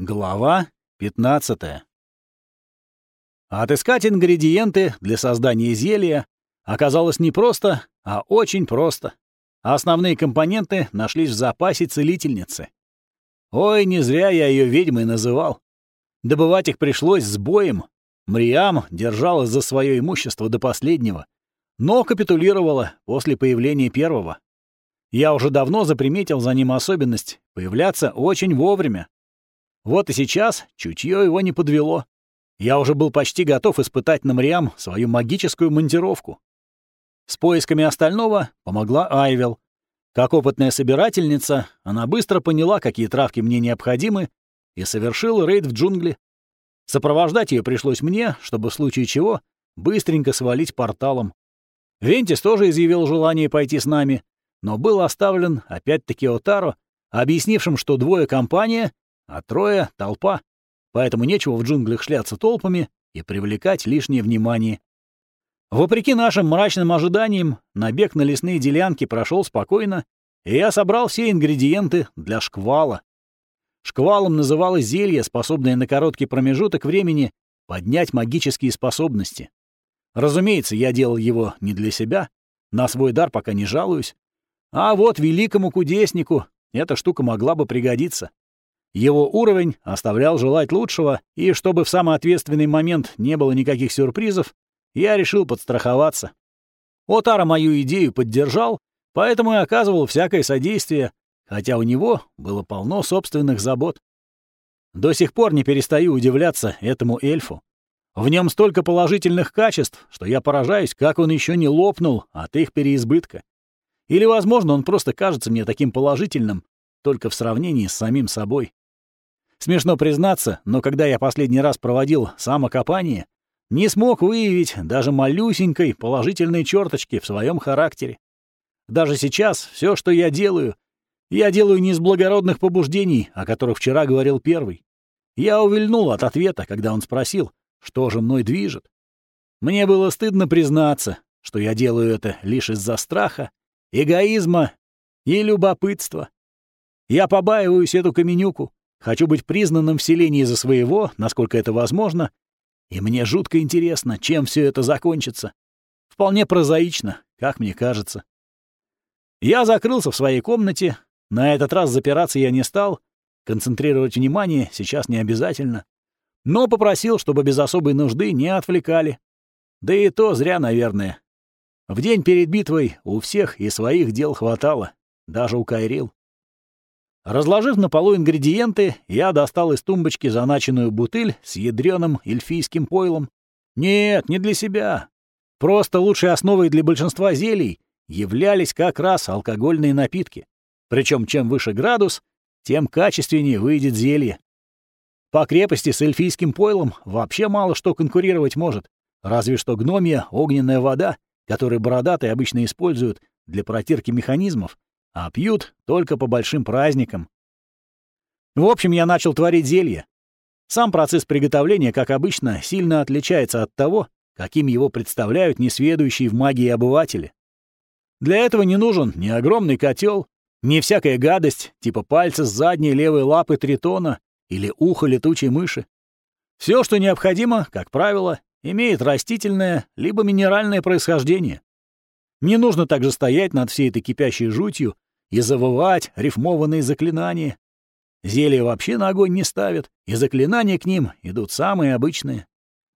Глава 15. Отыскать ингредиенты для создания зелья оказалось не просто, а очень просто. Основные компоненты нашлись в запасе целительницы. Ой, не зря я ее ведьмой называл. Добывать их пришлось с боем. Мриам держалась за свое имущество до последнего, но капитулировала после появления первого. Я уже давно заприметил за ним особенность — появляться очень вовремя. Вот и сейчас чутье его не подвело. Я уже был почти готов испытать на Мриам свою магическую монтировку. С поисками остального помогла Айвел. Как опытная собирательница, она быстро поняла, какие травки мне необходимы, и совершила рейд в джунгли. Сопровождать ее пришлось мне, чтобы в случае чего быстренько свалить порталом. Вентис тоже изъявил желание пойти с нами, но был оставлен опять-таки Отаро, объяснившим, что двое — компания, а трое — толпа, поэтому нечего в джунглях шляться толпами и привлекать лишнее внимание. Вопреки нашим мрачным ожиданиям, набег на лесные делянки прошел спокойно, и я собрал все ингредиенты для шквала. Шквалом называлось зелье, способное на короткий промежуток времени поднять магические способности. Разумеется, я делал его не для себя, на свой дар пока не жалуюсь. А вот великому кудеснику эта штука могла бы пригодиться. Его уровень оставлял желать лучшего, и чтобы в самый ответственный момент не было никаких сюрпризов, я решил подстраховаться. Отара мою идею поддержал, поэтому и оказывал всякое содействие, хотя у него было полно собственных забот. До сих пор не перестаю удивляться этому эльфу. В нем столько положительных качеств, что я поражаюсь, как он еще не лопнул от их переизбытка. Или, возможно, он просто кажется мне таким положительным, только в сравнении с самим собой. Смешно признаться, но когда я последний раз проводил самокопание, не смог выявить даже малюсенькой положительной черточки в своем характере. Даже сейчас все, что я делаю, я делаю не из благородных побуждений, о которых вчера говорил первый. Я увильнул от ответа, когда он спросил, что же мной движет. Мне было стыдно признаться, что я делаю это лишь из-за страха, эгоизма и любопытства. Я побаиваюсь эту каменюку, Хочу быть признанным в селении за своего, насколько это возможно, и мне жутко интересно, чем все это закончится. Вполне прозаично, как мне кажется. Я закрылся в своей комнате. На этот раз запираться я не стал. Концентрировать внимание сейчас не обязательно. Но попросил, чтобы без особой нужды не отвлекали. Да и то зря, наверное. В день перед битвой у всех и своих дел хватало, даже у Кайрил. Разложив на полу ингредиенты, я достал из тумбочки заначенную бутыль с ядреным эльфийским пойлом. Нет, не для себя. Просто лучшей основой для большинства зелий являлись как раз алкогольные напитки. Причем чем выше градус, тем качественнее выйдет зелье. По крепости с эльфийским пойлом вообще мало что конкурировать может, разве что гномия огненная вода, которую бородатые обычно используют для протирки механизмов, а пьют только по большим праздникам. В общем, я начал творить зелье. Сам процесс приготовления, как обычно, сильно отличается от того, каким его представляют несведущие в магии обыватели. Для этого не нужен ни огромный котел, ни всякая гадость, типа пальца с задней левой лапы тритона или ухо летучей мыши. Все, что необходимо, как правило, имеет растительное либо минеральное происхождение. Не нужно также стоять над всей этой кипящей жутью и завывать рифмованные заклинания. Зелья вообще на огонь не ставят, и заклинания к ним идут самые обычные.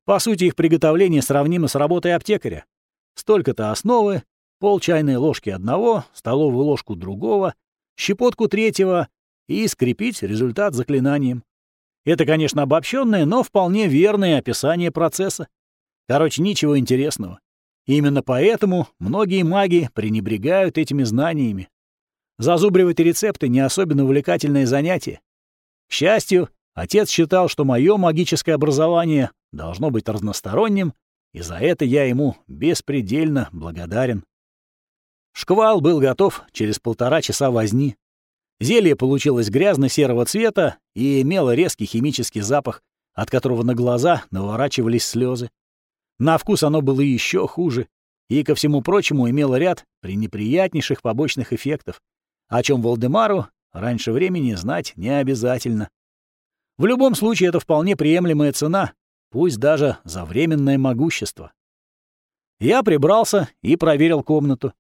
По сути, их приготовление сравнимо с работой аптекаря. Столько-то основы, пол чайной ложки одного, столовую ложку другого, щепотку третьего и скрепить результат заклинанием. Это, конечно, обобщенное, но вполне верное описание процесса. Короче, ничего интересного. Именно поэтому многие маги пренебрегают этими знаниями. Зазубривать рецепты — не особенно увлекательное занятие. К счастью, отец считал, что мое магическое образование должно быть разносторонним, и за это я ему беспредельно благодарен. Шквал был готов через полтора часа возни. Зелье получилось грязно-серого цвета и имело резкий химический запах, от которого на глаза наворачивались слезы. На вкус оно было еще хуже и, ко всему прочему, имело ряд пренеприятнейших побочных эффектов, о чем Волдемару раньше времени знать не обязательно. В любом случае, это вполне приемлемая цена, пусть даже за временное могущество. Я прибрался и проверил комнату.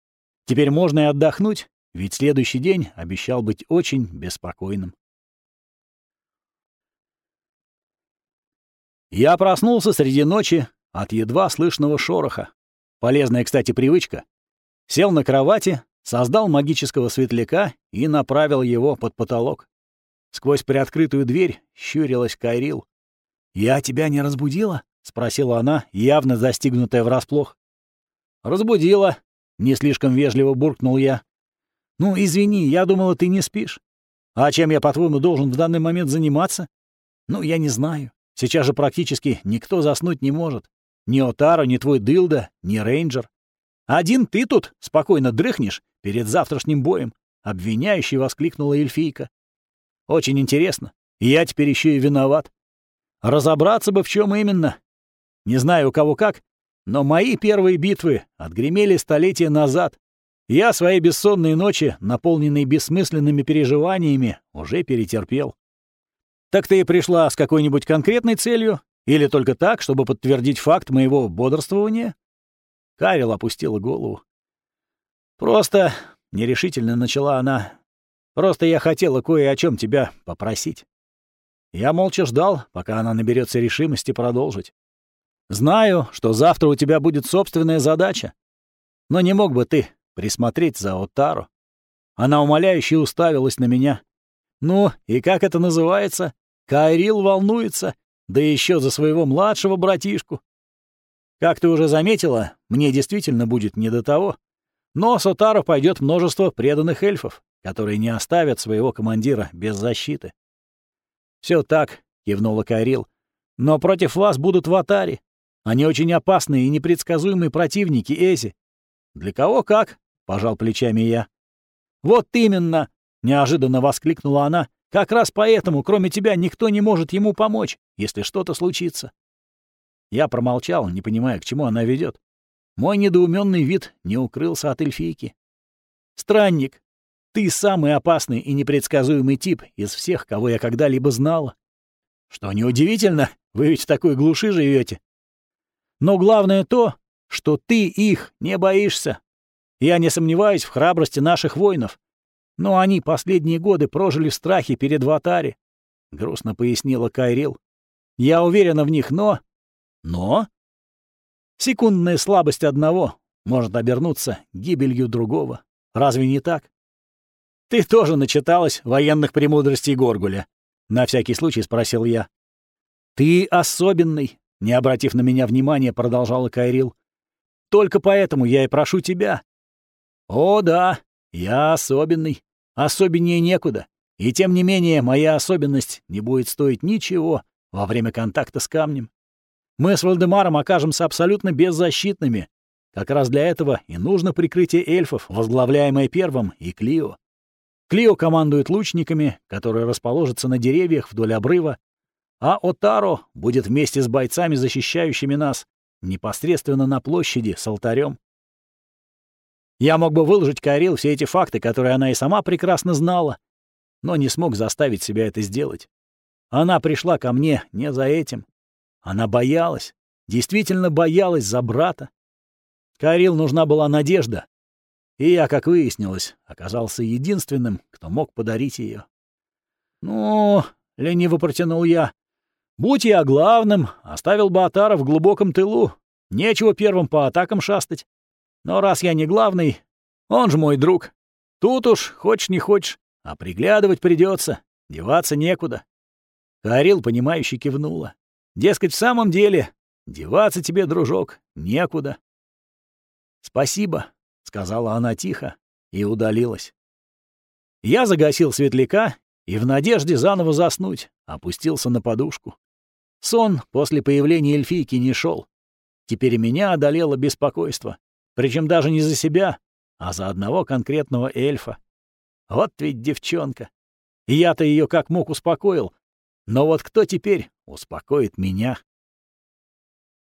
Теперь можно и отдохнуть, ведь следующий день обещал быть очень беспокойным. Я проснулся среди ночи от едва слышного шороха. Полезная, кстати, привычка. Сел на кровати, создал магического светляка и направил его под потолок. Сквозь приоткрытую дверь щурилась Кайрил. «Я тебя не разбудила?» — спросила она, явно застигнутая врасплох. «Разбудила», — не слишком вежливо буркнул я. «Ну, извини, я думала, ты не спишь. А чем я, по-твоему, должен в данный момент заниматься? Ну, я не знаю. Сейчас же практически никто заснуть не может. Ни Отаро, ни твой Дылда, ни Рейнджер. Один ты тут спокойно дрыхнешь перед завтрашним боем, обвиняющий воскликнула эльфийка. Очень интересно. Я теперь еще и виноват. Разобраться бы, в чем именно. Не знаю, у кого как, но мои первые битвы отгремели столетия назад. Я свои бессонные ночи, наполненные бессмысленными переживаниями, уже перетерпел. Так ты и пришла с какой-нибудь конкретной целью? Или только так, чтобы подтвердить факт моего бодрствования?» Карел опустила голову. «Просто...» — нерешительно начала она. «Просто я хотела кое о чем тебя попросить». Я молча ждал, пока она наберется решимости продолжить. «Знаю, что завтра у тебя будет собственная задача. Но не мог бы ты присмотреть за Отару?» Она умоляюще уставилась на меня. «Ну, и как это называется? Кайрил волнуется, да еще за своего младшего братишку. Как ты уже заметила, мне действительно будет не до того. Но с Отару пойдет множество преданных эльфов, которые не оставят своего командира без защиты. Все так, кивнула Кайрил. Но против вас будут в Атаре. Они очень опасные и непредсказуемые противники Эзи. Для кого как? пожал плечами я. Вот именно, неожиданно воскликнула она как раз поэтому, кроме тебя, никто не может ему помочь, если что-то случится. Я промолчал, не понимая, к чему она ведет. Мой недоуменный вид не укрылся от эльфийки. «Странник, ты самый опасный и непредсказуемый тип из всех, кого я когда-либо знала. Что неудивительно, вы ведь в такой глуши живете. Но главное то, что ты их не боишься. Я не сомневаюсь в храбрости наших воинов, но они последние годы прожили в страхе перед Ватари, — грустно пояснила Кайрил. Я уверена в них, но... Но? Секундная слабость одного может обернуться гибелью другого. Разве не так? Ты тоже начиталась военных премудростей Горгуля? На всякий случай спросил я. Ты особенный, не обратив на меня внимания, продолжала Кайрил. Только поэтому я и прошу тебя. О, да, я особенный. Особеннее некуда. И тем не менее, моя особенность не будет стоить ничего во время контакта с камнем. Мы с Вальдемаром окажемся абсолютно беззащитными. Как раз для этого и нужно прикрытие эльфов, возглавляемое первым, и Клио. Клио командует лучниками, которые расположатся на деревьях вдоль обрыва, а Отаро будет вместе с бойцами, защищающими нас, непосредственно на площади с алтарем. Я мог бы выложить Карил все эти факты, которые она и сама прекрасно знала, но не смог заставить себя это сделать. Она пришла ко мне не за этим. Она боялась, действительно боялась за брата. Карил нужна была надежда, и я, как выяснилось, оказался единственным, кто мог подарить ее. «Ну, — лениво протянул я, — будь я главным, оставил бы Атара в глубоком тылу. Нечего первым по атакам шастать. Но раз я не главный, он же мой друг. Тут уж, хочешь не хочешь, а приглядывать придется, деваться некуда. Карил, понимающе кивнула. Дескать, в самом деле, деваться тебе, дружок, некуда. «Спасибо», — сказала она тихо и удалилась. Я загасил светляка и в надежде заново заснуть опустился на подушку. Сон после появления эльфийки не шел. Теперь меня одолело беспокойство. Причем даже не за себя, а за одного конкретного эльфа. Вот ведь девчонка. Я-то ее как мог успокоил. Но вот кто теперь успокоит меня?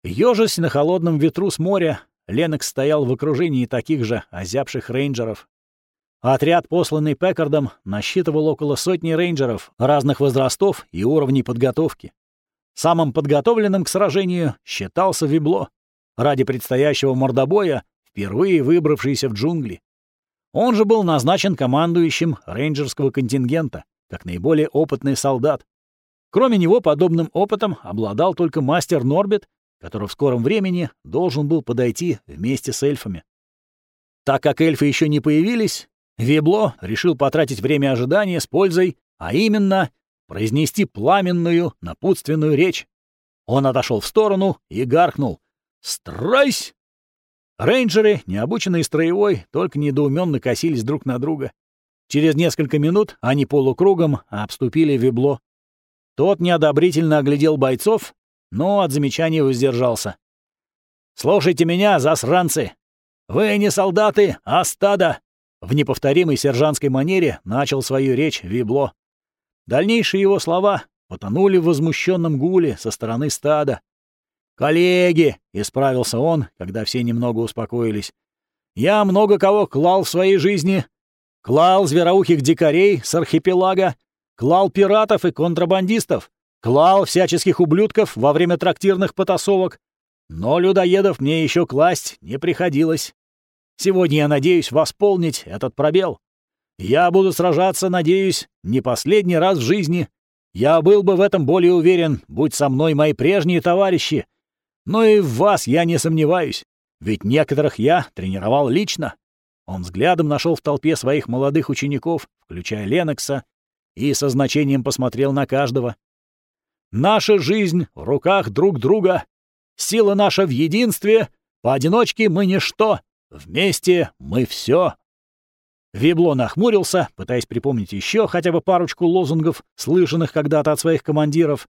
Ёжись на холодном ветру с моря, Ленокс стоял в окружении таких же озябших рейнджеров. Отряд, посланный Пекардом, насчитывал около сотни рейнджеров разных возрастов и уровней подготовки. Самым подготовленным к сражению считался Вибло, ради предстоящего мордобоя, впервые выбравшийся в джунгли. Он же был назначен командующим рейнджерского контингента, как наиболее опытный солдат. Кроме него, подобным опытом обладал только мастер Норбит, который в скором времени должен был подойти вместе с эльфами. Так как эльфы еще не появились, Вебло решил потратить время ожидания с пользой, а именно произнести пламенную напутственную речь. Он отошел в сторону и гаркнул «Страйсь!». Рейнджеры, необученные строевой, только недоуменно косились друг на друга. Через несколько минут они полукругом обступили Вебло. Тот неодобрительно оглядел бойцов, но от замечания воздержался. «Слушайте меня, засранцы! Вы не солдаты, а стадо! В неповторимой сержантской манере начал свою речь Вибло. Дальнейшие его слова потонули в возмущенном гуле со стороны стада. «Коллеги!» — исправился он, когда все немного успокоились. «Я много кого клал в своей жизни. Клал звероухих дикарей с архипелага, клал пиратов и контрабандистов, клал всяческих ублюдков во время трактирных потасовок. Но людоедов мне еще класть не приходилось. Сегодня я надеюсь восполнить этот пробел. Я буду сражаться, надеюсь, не последний раз в жизни. Я был бы в этом более уверен, будь со мной мои прежние товарищи. Но и в вас я не сомневаюсь, ведь некоторых я тренировал лично. Он взглядом нашел в толпе своих молодых учеников, включая Ленокса, и со значением посмотрел на каждого. «Наша жизнь в руках друг друга. Сила наша в единстве. Поодиночке мы ничто. Вместе мы все. Вибло нахмурился, пытаясь припомнить еще хотя бы парочку лозунгов, слышанных когда-то от своих командиров,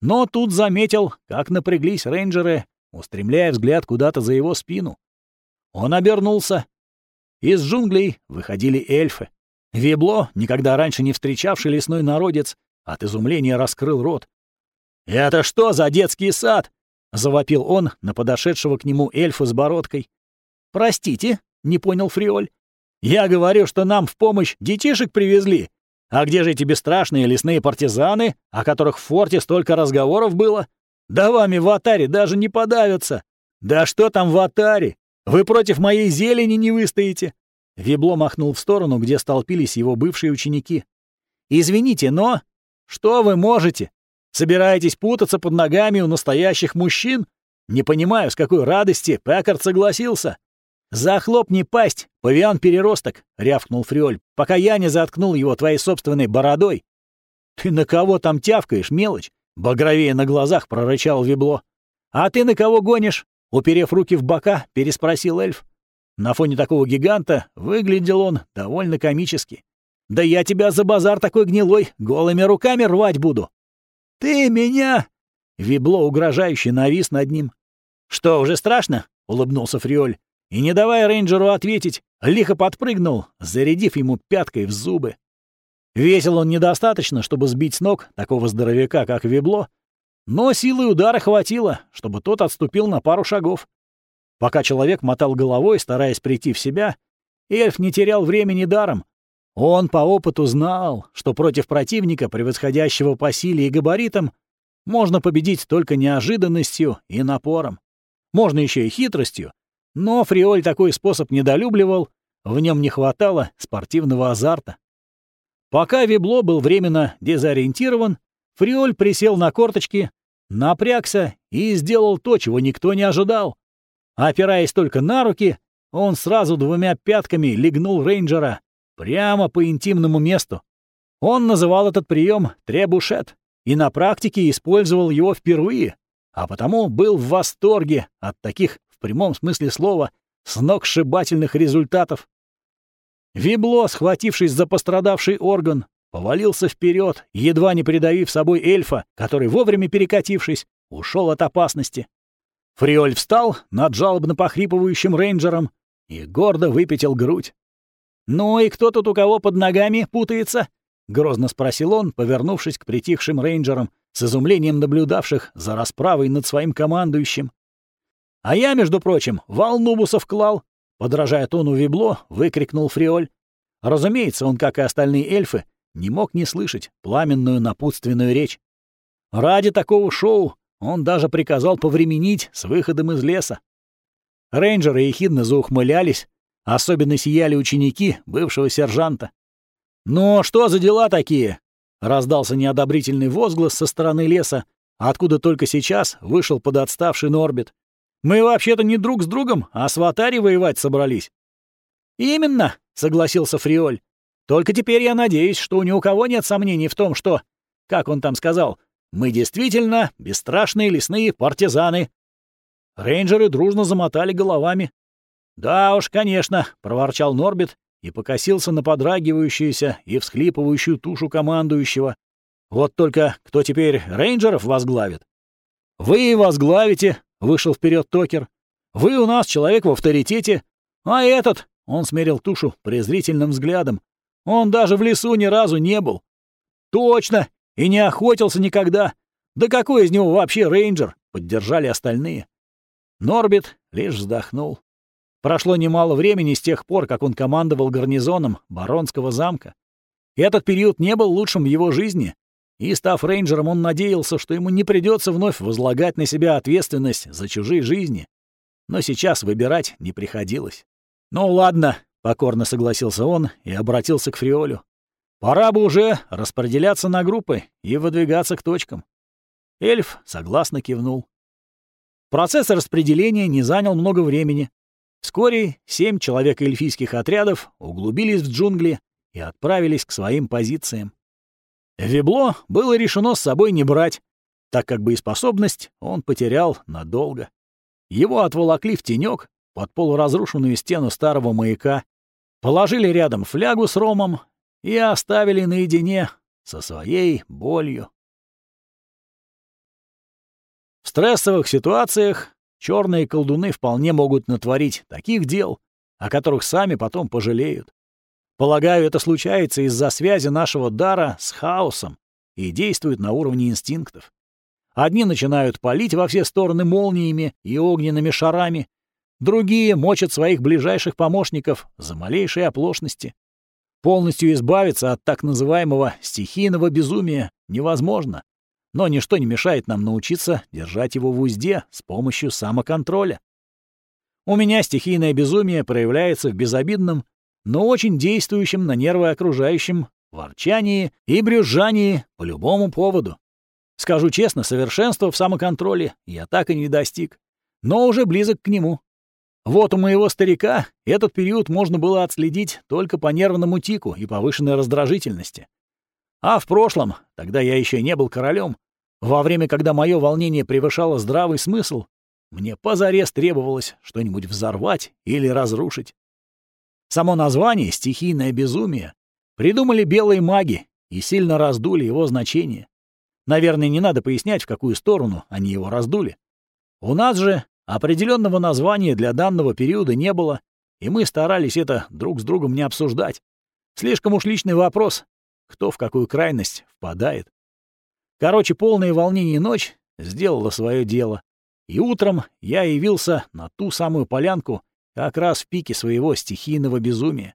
но тут заметил, как напряглись рейнджеры, устремляя взгляд куда-то за его спину. Он обернулся. Из джунглей выходили эльфы. Вибло, никогда раньше не встречавший лесной народец, от изумления раскрыл рот. «Это что за детский сад?» — завопил он на подошедшего к нему эльфа с бородкой. «Простите», — не понял Фриоль. «Я говорю, что нам в помощь детишек привезли. А где же эти бесстрашные лесные партизаны, о которых в форте столько разговоров было? Да вами в Атаре даже не подавятся. Да что там в Атаре? Вы против моей зелени не выстоите». Вебло махнул в сторону, где столпились его бывшие ученики. «Извините, но...» «Что вы можете? Собираетесь путаться под ногами у настоящих мужчин? Не понимаю, с какой радости Пекард согласился. «Захлопни пасть, павиан-переросток!» — рявкнул Фриоль, «пока я не заткнул его твоей собственной бородой!» «Ты на кого там тявкаешь, мелочь?» — багровее на глазах прорычал Вибло. «А ты на кого гонишь?» — уперев руки в бока, переспросил эльф. На фоне такого гиганта выглядел он довольно комически. «Да я тебя за базар такой гнилой голыми руками рвать буду!» «Ты меня!» — Вибло угрожающе навис над ним. «Что, уже страшно?» — улыбнулся Фриоль и, не давая рейнджеру ответить, лихо подпрыгнул, зарядив ему пяткой в зубы. Весил он недостаточно, чтобы сбить с ног такого здоровяка, как Вебло, но силы удара хватило, чтобы тот отступил на пару шагов. Пока человек мотал головой, стараясь прийти в себя, эльф не терял времени даром. Он по опыту знал, что против противника, превосходящего по силе и габаритам, можно победить только неожиданностью и напором. Можно еще и хитростью, но Фриоль такой способ недолюбливал, в нем не хватало спортивного азарта. Пока Вебло был временно дезориентирован, Фриоль присел на корточки, напрягся и сделал то, чего никто не ожидал. Опираясь только на руки, он сразу двумя пятками легнул рейнджера прямо по интимному месту. Он называл этот прием требушет и на практике использовал его впервые, а потому был в восторге от таких прямом смысле слова, сногсшибательных результатов. Вибло, схватившись за пострадавший орган, повалился вперед, едва не придавив собой эльфа, который, вовремя перекатившись, ушел от опасности. Фриоль встал над жалобно похрипывающим рейнджером и гордо выпятил грудь. «Ну и кто тут у кого под ногами путается?» — грозно спросил он, повернувшись к притихшим рейнджерам, с изумлением наблюдавших за расправой над своим командующим. А я, между прочим, волнубусов клал, подражая тону Вибло, выкрикнул Фриоль. Разумеется, он, как и остальные эльфы, не мог не слышать пламенную напутственную речь. Ради такого шоу он даже приказал повременить с выходом из леса. Рейнджеры ехидно заухмылялись, особенно сияли ученики бывшего сержанта. «Ну, что за дела такие?» — раздался неодобрительный возглас со стороны леса, откуда только сейчас вышел подотставший Норбит. «Мы вообще-то не друг с другом, а с Ватари воевать собрались». «Именно», — согласился Фриоль. «Только теперь я надеюсь, что ни у кого нет сомнений в том, что, как он там сказал, мы действительно бесстрашные лесные партизаны». Рейнджеры дружно замотали головами. «Да уж, конечно», — проворчал Норбит и покосился на подрагивающуюся и всхлипывающую тушу командующего. «Вот только кто теперь рейнджеров возглавит?» «Вы возглавите», — вышел вперед Токер. «Вы у нас человек в авторитете, а этот он смерил тушу презрительным взглядом. Он даже в лесу ни разу не был. Точно! И не охотился никогда. Да какой из него вообще рейнджер? Поддержали остальные. Норбит лишь вздохнул. Прошло немало времени с тех пор, как он командовал гарнизоном Баронского замка. Этот период не был лучшим в его жизни, и, став рейнджером, он надеялся, что ему не придется вновь возлагать на себя ответственность за чужие жизни. Но сейчас выбирать не приходилось. «Ну ладно», — покорно согласился он и обратился к Фриолю. «Пора бы уже распределяться на группы и выдвигаться к точкам». Эльф согласно кивнул. Процесс распределения не занял много времени. Вскоре семь человек эльфийских отрядов углубились в джунгли и отправились к своим позициям. Вебло было решено с собой не брать, так как боеспособность он потерял надолго. Его отволокли в тенек под полуразрушенную стену старого маяка, положили рядом флягу с ромом и оставили наедине со своей болью. В стрессовых ситуациях черные колдуны вполне могут натворить таких дел, о которых сами потом пожалеют. Полагаю, это случается из-за связи нашего дара с хаосом и действует на уровне инстинктов. Одни начинают палить во все стороны молниями и огненными шарами, Другие мочат своих ближайших помощников за малейшие оплошности. Полностью избавиться от так называемого стихийного безумия невозможно, но ничто не мешает нам научиться держать его в узде с помощью самоконтроля. У меня стихийное безумие проявляется в безобидном, но очень действующем на нервы окружающим ворчании и брюзжании по любому поводу. Скажу честно, совершенства в самоконтроле я так и не достиг, но уже близок к нему. Вот у моего старика этот период можно было отследить только по нервному тику и повышенной раздражительности. А в прошлом, тогда я еще не был королем, во время, когда мое волнение превышало здравый смысл, мне позарез требовалось что-нибудь взорвать или разрушить. Само название «стихийное безумие» придумали белые маги и сильно раздули его значение. Наверное, не надо пояснять, в какую сторону они его раздули. У нас же Определенного названия для данного периода не было, и мы старались это друг с другом не обсуждать. Слишком уж личный вопрос, кто в какую крайность впадает. Короче, полное волнение ночь сделала свое дело, и утром я явился на ту самую полянку как раз в пике своего стихийного безумия.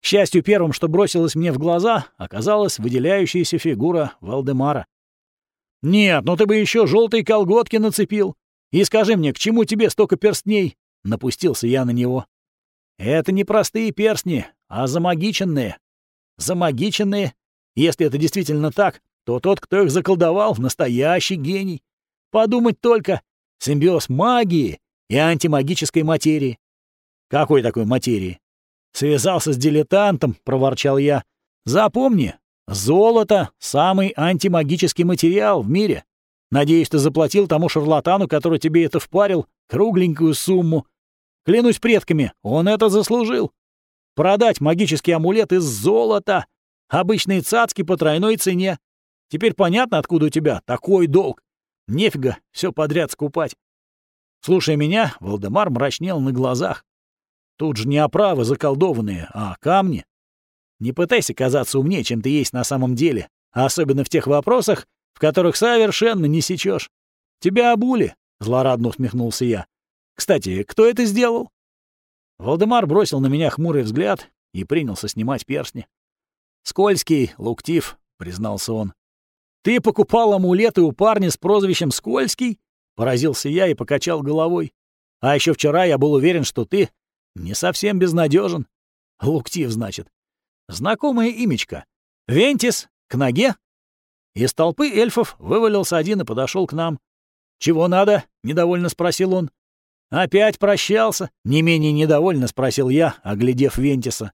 К счастью, первым, что бросилось мне в глаза, оказалась выделяющаяся фигура Валдемара. «Нет, ну ты бы еще желтые колготки нацепил!» И скажи мне, к чему тебе столько перстней?» — напустился я на него. «Это не простые перстни, а замагиченные. Замагиченные? Если это действительно так, то тот, кто их заколдовал, настоящий гений. Подумать только, симбиоз магии и антимагической материи. Какой такой материи? Связался с дилетантом, проворчал я. Запомни, золото — самый антимагический материал в мире. Надеюсь, ты заплатил тому шарлатану, который тебе это впарил, кругленькую сумму. Клянусь предками, он это заслужил. Продать магический амулет из золота. Обычные цацки по тройной цене. Теперь понятно, откуда у тебя такой долг. Нефига все подряд скупать. Слушая меня, Валдемар мрачнел на глазах. Тут же не оправы заколдованные, а камни. Не пытайся казаться умнее, чем ты есть на самом деле, а особенно в тех вопросах, в которых совершенно не сечешь. Тебя обули, — злорадно усмехнулся я. Кстати, кто это сделал? Валдемар бросил на меня хмурый взгляд и принялся снимать перстни. «Скользкий, Луктив», — признался он. «Ты покупал амулеты у парня с прозвищем Скользкий?» — поразился я и покачал головой. «А еще вчера я был уверен, что ты не совсем безнадежен. Луктив, значит. Знакомое имечко. Вентис, к ноге?» Из толпы эльфов вывалился один и подошел к нам. «Чего надо?» — недовольно спросил он. «Опять прощался?» — не менее недовольно спросил я, оглядев Вентиса.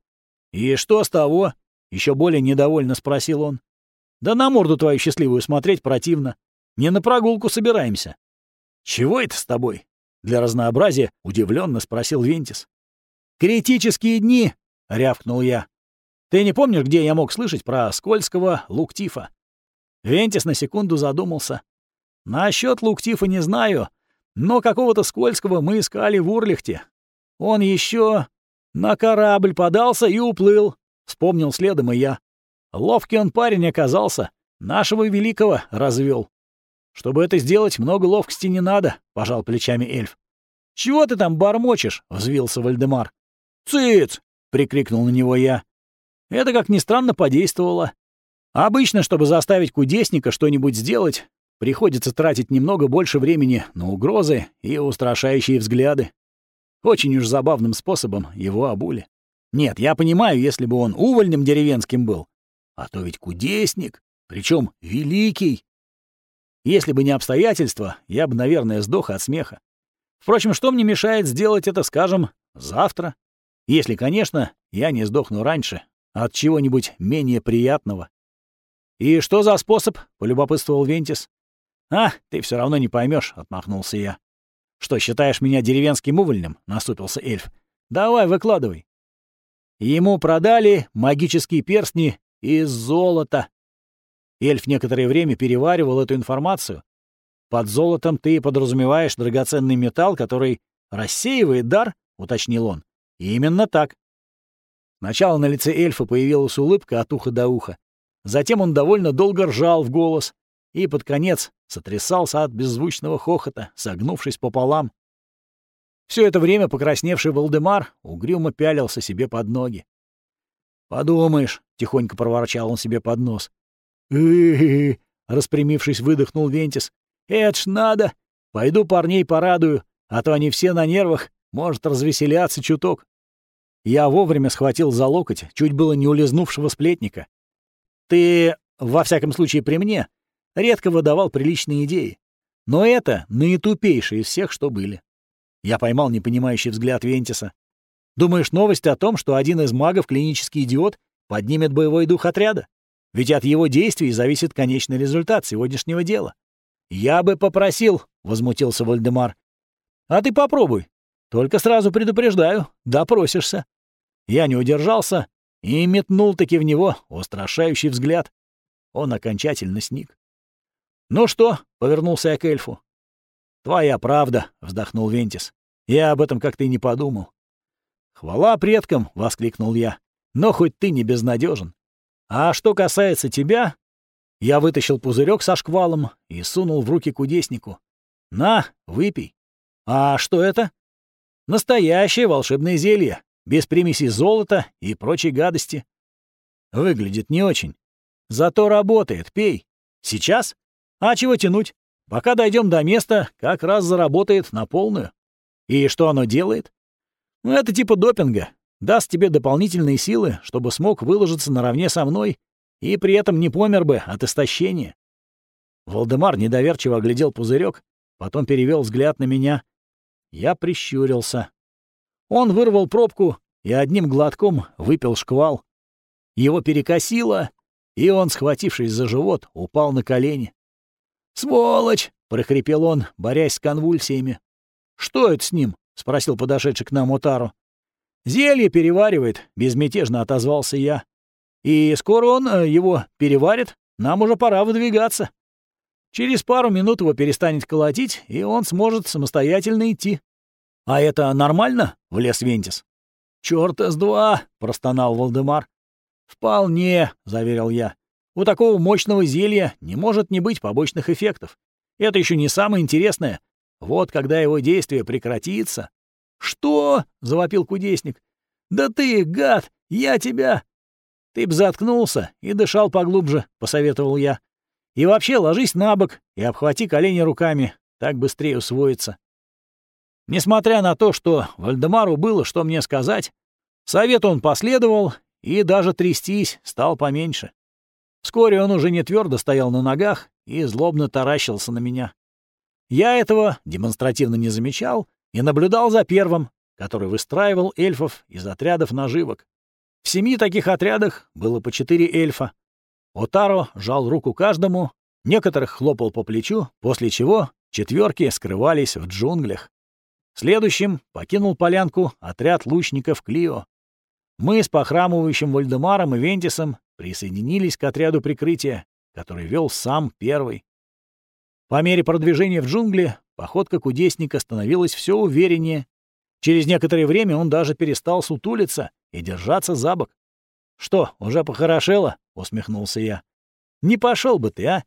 «И что с того?» — еще более недовольно спросил он. «Да на морду твою счастливую смотреть противно. Не на прогулку собираемся». «Чего это с тобой?» — для разнообразия удивленно спросил Вентис. «Критические дни!» — рявкнул я. «Ты не помнишь, где я мог слышать про скользкого луктифа?» Вентис на секунду задумался. «Насчет луктифа не знаю, но какого-то скользкого мы искали в Урлихте. Он еще на корабль подался и уплыл. Вспомнил следом и я. Ловкий он парень оказался. Нашего великого развел. Чтобы это сделать, много ловкости не надо, пожал плечами эльф. Чего ты там бормочешь? взвился Вальдемар. Цыц! прикрикнул на него я. Это, как ни странно, подействовало. Обычно, чтобы заставить кудесника что-нибудь сделать, Приходится тратить немного больше времени на угрозы и устрашающие взгляды. Очень уж забавным способом его обули. Нет, я понимаю, если бы он увольнем деревенским был. А то ведь кудесник, причем великий. Если бы не обстоятельства, я бы, наверное, сдох от смеха. Впрочем, что мне мешает сделать это, скажем, завтра? Если, конечно, я не сдохну раньше от чего-нибудь менее приятного. «И что за способ?» — полюбопытствовал Вентис. «А, ты все равно не поймешь, отмахнулся я. «Что, считаешь меня деревенским увольнем?» — насупился эльф. «Давай, выкладывай». Ему продали магические перстни из золота. Эльф некоторое время переваривал эту информацию. Под золотом ты подразумеваешь драгоценный металл, который рассеивает дар, уточнил он. Именно так. Сначала на лице эльфа появилась улыбка от уха до уха. Затем он довольно долго ржал в голос, и под конец сотрясался от беззвучного хохота, согнувшись пополам. Все это время покрасневший Валдемар угрюмо пялился себе под ноги. «Подумаешь», — тихонько проворчал он себе под нос. «Э-э-э», распрямившись, выдохнул Вентис. «Это ж надо! Пойду парней порадую, а то они все на нервах, может развеселяться чуток». Я вовремя схватил за локоть, чуть было не улизнувшего сплетника. «Ты, во всяком случае, при мне, редко выдавал приличные идеи. Но это наитупейшие из всех, что были. Я поймал непонимающий взгляд Вентиса. Думаешь, новость о том, что один из магов, клинический идиот, поднимет боевой дух отряда? Ведь от его действий зависит конечный результат сегодняшнего дела. «Я бы попросил», — возмутился Вальдемар. «А ты попробуй. Только сразу предупреждаю, допросишься». Я не удержался и метнул-таки в него устрашающий взгляд. Он окончательно сник. «Ну что?» — повернулся я к эльфу. «Твоя правда», — вздохнул Вентис. «Я об этом как-то и не подумал». «Хвала предкам!» — воскликнул я. «Но хоть ты не безнадежен. А что касается тебя...» Я вытащил пузырек со шквалом и сунул в руки кудеснику. «На, выпей». «А что это?» «Настоящее волшебное зелье, без примеси золота и прочей гадости». «Выглядит не очень. Зато работает, пей. Сейчас?» А чего тянуть? Пока дойдем до места, как раз заработает на полную. И что оно делает? Ну, это типа допинга. Даст тебе дополнительные силы, чтобы смог выложиться наравне со мной и при этом не помер бы от истощения. Валдемар недоверчиво оглядел пузырек, потом перевел взгляд на меня. Я прищурился. Он вырвал пробку и одним глотком выпил шквал. Его перекосило, и он, схватившись за живот, упал на колени. «Сволочь!» — прохрипел он, борясь с конвульсиями. «Что это с ним?» — спросил подошедший к нам Утару. «Зелье переваривает», — безмятежно отозвался я. «И скоро он э, его переварит, нам уже пора выдвигаться. Через пару минут его перестанет колотить, и он сможет самостоятельно идти». «А это нормально?» — влез Вентис. «Чёрта с два!» — простонал Валдемар. «Вполне», — заверил я. У такого мощного зелья не может не быть побочных эффектов. Это еще не самое интересное. Вот когда его действие прекратится... «Что?» — завопил кудесник. «Да ты, гад! Я тебя!» «Ты б заткнулся и дышал поглубже», — посоветовал я. «И вообще ложись на бок и обхвати колени руками, так быстрее усвоится». Несмотря на то, что Вальдемару было что мне сказать, совет он последовал и даже трястись стал поменьше. Вскоре он уже не твердо стоял на ногах и злобно таращился на меня. Я этого демонстративно не замечал и наблюдал за первым, который выстраивал эльфов из отрядов наживок. В семи таких отрядах было по четыре эльфа. Отаро жал руку каждому, некоторых хлопал по плечу, после чего четверки скрывались в джунглях. Следующим покинул полянку отряд лучников Клио. Мы с похрамывающим Вальдемаром и Вентисом присоединились к отряду прикрытия, который вел сам первый. По мере продвижения в джунгли походка кудесника становилась все увереннее. Через некоторое время он даже перестал сутулиться и держаться за бок. «Что, уже похорошело?» — усмехнулся я. «Не пошел бы ты, а?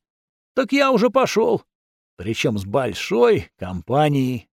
Так я уже пошел. Причем с большой компанией».